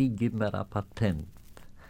die geben wir da Patent.